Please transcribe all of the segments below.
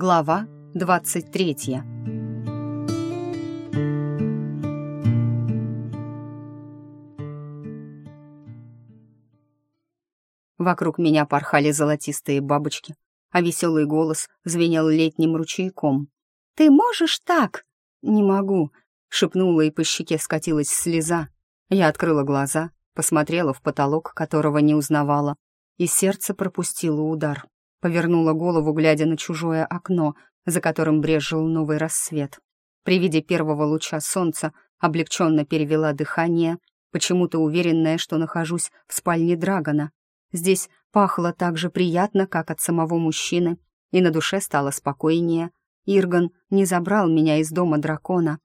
Глава 23 Вокруг меня порхали золотистые бабочки, а веселый голос звенел летним ручейком. «Ты можешь так?» «Не могу», — шепнула, и по щеке скатилась слеза. Я открыла глаза, посмотрела в потолок, которого не узнавала, и сердце пропустило удар. Повернула голову, глядя на чужое окно, за которым брезжил новый рассвет. При виде первого луча солнца облегченно перевела дыхание, почему-то уверенная, что нахожусь в спальне Драгона. Здесь пахло так же приятно, как от самого мужчины, и на душе стало спокойнее. Ирган не забрал меня из дома дракона.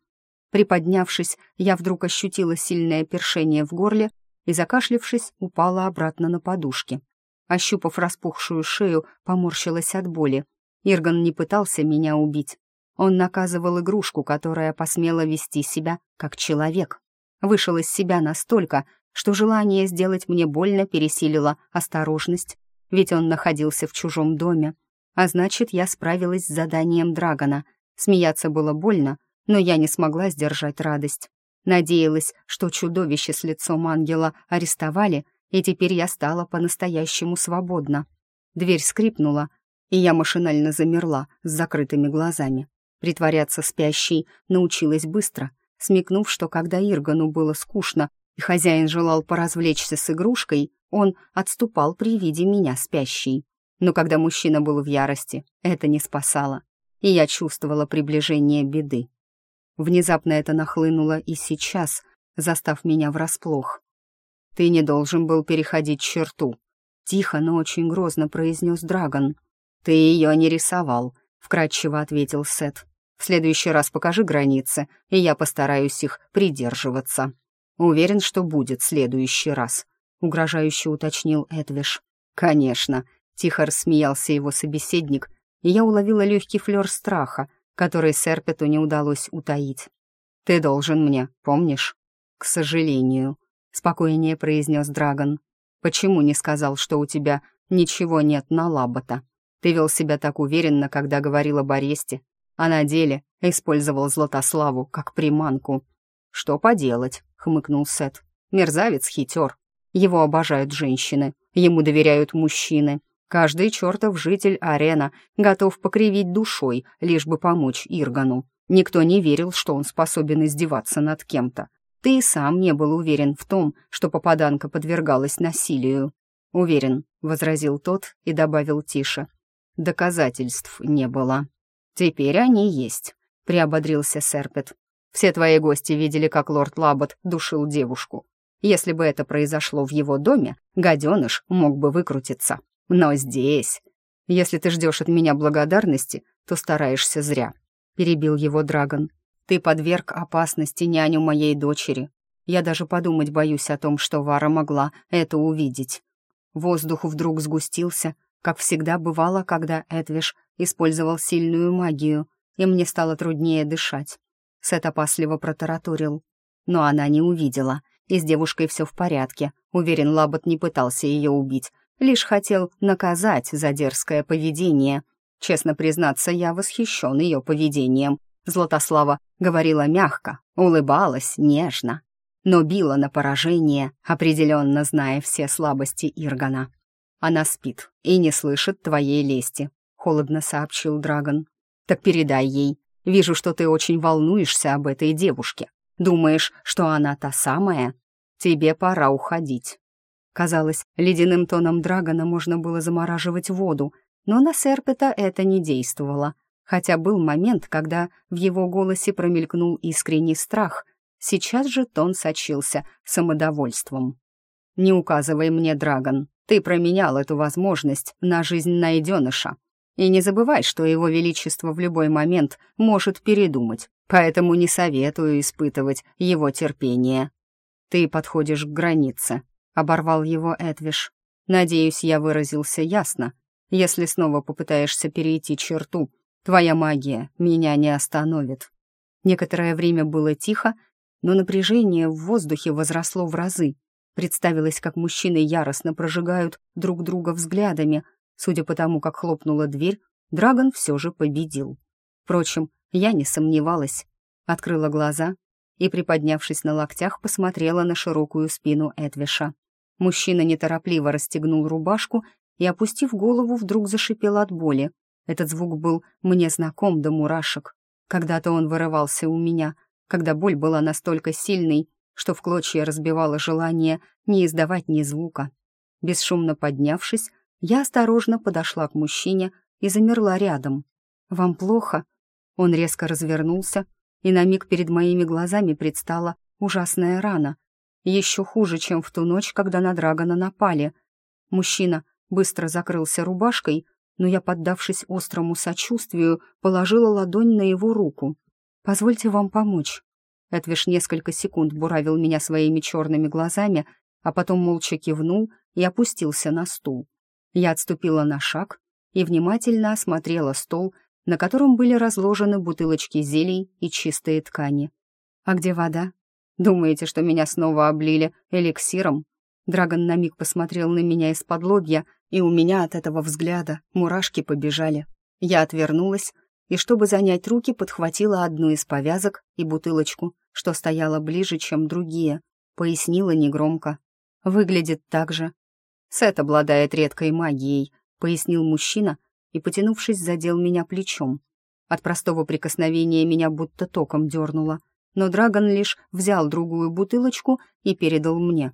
Приподнявшись, я вдруг ощутила сильное першение в горле и, закашлившись, упала обратно на подушки. Ощупав распухшую шею, поморщилась от боли. Ирган не пытался меня убить. Он наказывал игрушку, которая посмела вести себя как человек. Вышел из себя настолько, что желание сделать мне больно пересилило осторожность, ведь он находился в чужом доме. А значит, я справилась с заданием Драгона. Смеяться было больно, но я не смогла сдержать радость. Надеялась, что чудовище с лицом ангела арестовали, и теперь я стала по-настоящему свободна. Дверь скрипнула, и я машинально замерла с закрытыми глазами. Притворяться спящей научилась быстро, смекнув, что когда Иргану было скучно и хозяин желал поразвлечься с игрушкой, он отступал при виде меня спящей. Но когда мужчина был в ярости, это не спасало, и я чувствовала приближение беды. Внезапно это нахлынуло и сейчас, застав меня врасплох. «Ты не должен был переходить черту», — тихо, но очень грозно произнес Драгон. «Ты ее не рисовал», — вкратчиво ответил Сет. «В следующий раз покажи границы, и я постараюсь их придерживаться». «Уверен, что будет следующий раз», — угрожающе уточнил Эдвиш. «Конечно», — тихо рассмеялся его собеседник, и я уловила легкий флер страха, который Серпету не удалось утаить. «Ты должен мне, помнишь?» «К сожалению», спокойнее произнес Драгон. «Почему не сказал, что у тебя ничего нет на лабота? Ты вел себя так уверенно, когда говорил об аресте, а на деле использовал Златославу как приманку». «Что поделать?» — хмыкнул Сет. «Мерзавец хитер. Его обожают женщины, ему доверяют мужчины. Каждый чертов житель арена готов покривить душой, лишь бы помочь Иргану. Никто не верил, что он способен издеваться над кем-то. Ты и сам не был уверен в том, что попаданка подвергалась насилию. «Уверен», — возразил тот и добавил тише. «Доказательств не было». «Теперь они есть», — приободрился Серпет. «Все твои гости видели, как лорд Лабот душил девушку. Если бы это произошло в его доме, гаденыш мог бы выкрутиться. Но здесь... Если ты ждешь от меня благодарности, то стараешься зря», — перебил его Драгон. Ты подверг опасности няню моей дочери. Я даже подумать боюсь о том, что Вара могла это увидеть. Воздух вдруг сгустился, как всегда бывало, когда Эдвиш использовал сильную магию, и мне стало труднее дышать. Сет опасливо протараторил. Но она не увидела, и с девушкой все в порядке. Уверен, Лабот не пытался ее убить, лишь хотел наказать за дерзкое поведение. Честно признаться, я восхищен ее поведением, Златослава говорила мягко, улыбалась нежно, но била на поражение, определенно зная все слабости Иргана. «Она спит и не слышит твоей лести», — холодно сообщил Драгон. «Так передай ей. Вижу, что ты очень волнуешься об этой девушке. Думаешь, что она та самая? Тебе пора уходить». Казалось, ледяным тоном Драгона можно было замораживать воду, но на Серпета это не действовало хотя был момент, когда в его голосе промелькнул искренний страх. Сейчас же тон сочился самодовольством. «Не указывай мне, Драгон, ты променял эту возможность на жизнь найденыша. И не забывай, что его величество в любой момент может передумать, поэтому не советую испытывать его терпение. Ты подходишь к границе», — оборвал его Эдвиш. «Надеюсь, я выразился ясно. Если снова попытаешься перейти черту, Твоя магия меня не остановит». Некоторое время было тихо, но напряжение в воздухе возросло в разы. Представилось, как мужчины яростно прожигают друг друга взглядами. Судя по тому, как хлопнула дверь, Драгон все же победил. Впрочем, я не сомневалась. Открыла глаза и, приподнявшись на локтях, посмотрела на широкую спину Эдвиша. Мужчина неторопливо расстегнул рубашку и, опустив голову, вдруг зашипел от боли. Этот звук был мне знаком до мурашек. Когда-то он вырывался у меня, когда боль была настолько сильной, что в клочья разбивало желание не издавать ни звука. Бесшумно поднявшись, я осторожно подошла к мужчине и замерла рядом. «Вам плохо?» Он резко развернулся, и на миг перед моими глазами предстала ужасная рана. Еще хуже, чем в ту ночь, когда на Драгона напали. Мужчина быстро закрылся рубашкой, но я, поддавшись острому сочувствию, положила ладонь на его руку. «Позвольте вам помочь». Эдвиш несколько секунд буравил меня своими черными глазами, а потом молча кивнул и опустился на стул. Я отступила на шаг и внимательно осмотрела стол, на котором были разложены бутылочки зелий и чистые ткани. «А где вода? Думаете, что меня снова облили эликсиром?» Драгон на миг посмотрел на меня из-под лобья, и у меня от этого взгляда мурашки побежали. Я отвернулась и, чтобы занять руки, подхватила одну из повязок и бутылочку, что стояла ближе, чем другие, пояснила негромко. «Выглядит так же». «Сет обладает редкой магией», — пояснил мужчина и, потянувшись, задел меня плечом. От простого прикосновения меня будто током дернуло, но Драгон лишь взял другую бутылочку и передал мне.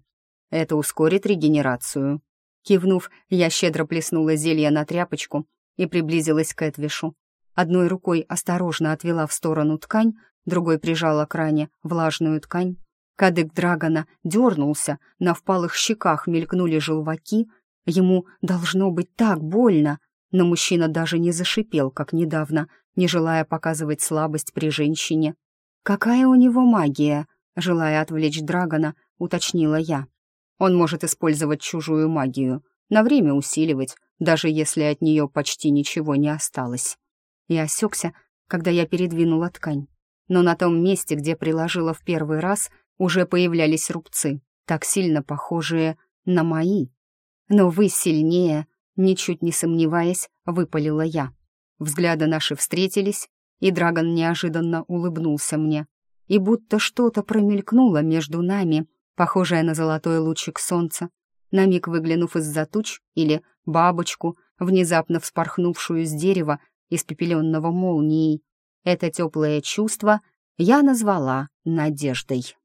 Это ускорит регенерацию. Кивнув, я щедро плеснула зелье на тряпочку и приблизилась к Эдвишу. Одной рукой осторожно отвела в сторону ткань, другой прижала к ране влажную ткань. Кадык Драгона дернулся, на впалых щеках мелькнули желваки. Ему должно быть так больно, но мужчина даже не зашипел, как недавно, не желая показывать слабость при женщине. «Какая у него магия?» — желая отвлечь Драгона, уточнила я. Он может использовать чужую магию, на время усиливать, даже если от нее почти ничего не осталось. И осекся, когда я передвинула ткань. Но на том месте, где приложила в первый раз, уже появлялись рубцы, так сильно похожие на мои. Но вы сильнее, ничуть не сомневаясь, выпалила я. Взгляды наши встретились, и Драгон неожиданно улыбнулся мне. И будто что-то промелькнуло между нами — похожая на золотой лучик солнца, на миг выглянув из-за туч, или бабочку, внезапно вспорхнувшую с дерева, испепеленного молнией. Это теплое чувство я назвала надеждой.